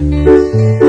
you.